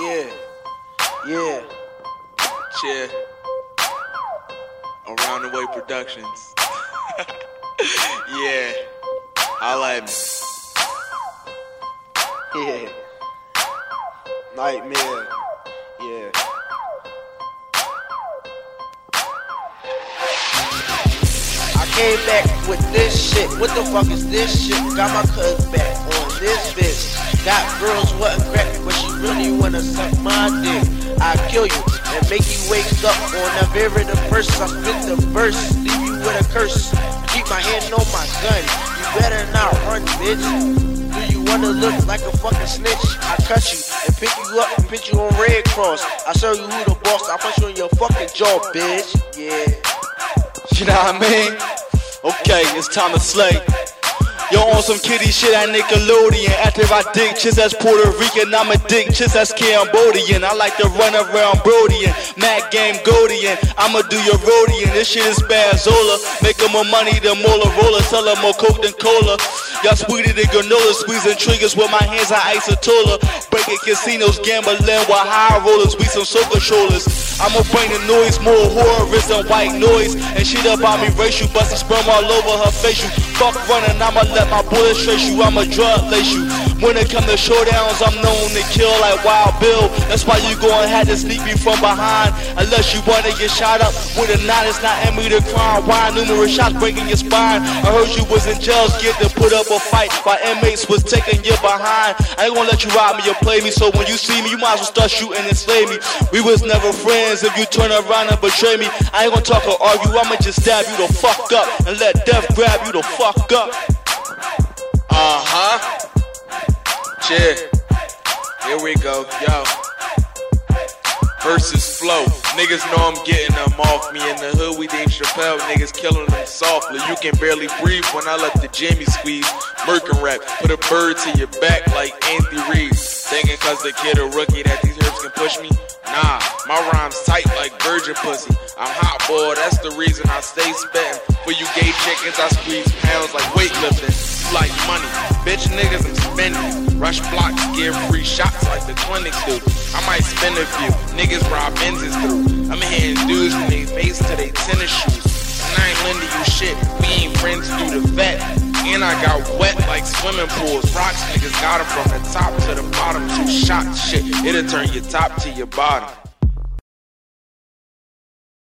Yeah, yeah, Yeah. Around the Way Productions. yeah. Holla at me. yeah. Nightmare. Yeah. I came back with this shit. What the fuck is this shit? Got my cousin back on this bitch. Got girls wanting crack, but she really wanna suck my dick. I kill you and make you wake up on the very the first. I spit the verse, leave you with a curse. Keep my hand on my gun. You better not run, bitch. Do you wanna look like a fucking snitch? I cut you and pick you up and put you on Red Cross. I show you who the boss. I punch you in your fucking jaw, bitch. Yeah. You know what I mean? Okay, it's time to slay. Yo, on some kitty shit at Nickelodeon. After I dig chicks that's Puerto Rican, I'm a dick chicks that's Cambodian. I like to run around Brodian, Mac game Godian. I'ma do your Rodian. This shit is Spazola. Make 'em more money than Mola Roller. Sell 'em more coke than cola. Y'all sweeter than granola, squeezing triggers with my hands on isotola. Breaking casinos, gambling with high rollers, we some soul controllers. I'ma bring the noise, more horrors than white noise. And shit about me racial, busting sperm all over her facial. Fuck running, I'ma let my bullets trace you, I'ma drug lace you. When it come to showdowns, I'm known to kill like Wild Bill. That's why you gon' have to sneak me from behind. Unless you wanna get shot up with a nine, it's not Emmy the crime. Why numerous shots breaking your spine? I heard you was in jail, scared to put up a fight while inmates was taking you behind. I ain't gonna let you rob me or play me, so when you see me, you might as well start shooting and slay me. We was never friends if you turn around and betray me. I ain't gonna talk or argue, I'ma just stab you the fuck up and let death grab you the fuck up. Uh huh. Yeah. Here we go. Yo. Versus flow. Niggas know I'm getting them off me. In the hood, we Dave Chappelle. Niggas killing them softly. You can barely breathe when I let the Jimmy squeeze. Merkin rap. Put a bird to your back like Anthony Reeves. Thinking cause the kid a rookie that these herbs can push me? Nah, my rhymes tight like virgin pussy. I'm hot boy, that's the reason I stay spitting. For you gay chickens, I squeeze pounds like weightlifting. Like money, bitch niggas I'm. Rush blocks, give free shots like the clinics do. I might spend a few, niggas rob Benzes through. I'm hitting dudes from they face to they tennis shoes. And I ain't lending you shit, we ain't friends through the vet. And I got wet like swimming pools. Rocks niggas got got 'em from the top to the bottom. Two shots, shit, it'll turn your top to your bottom.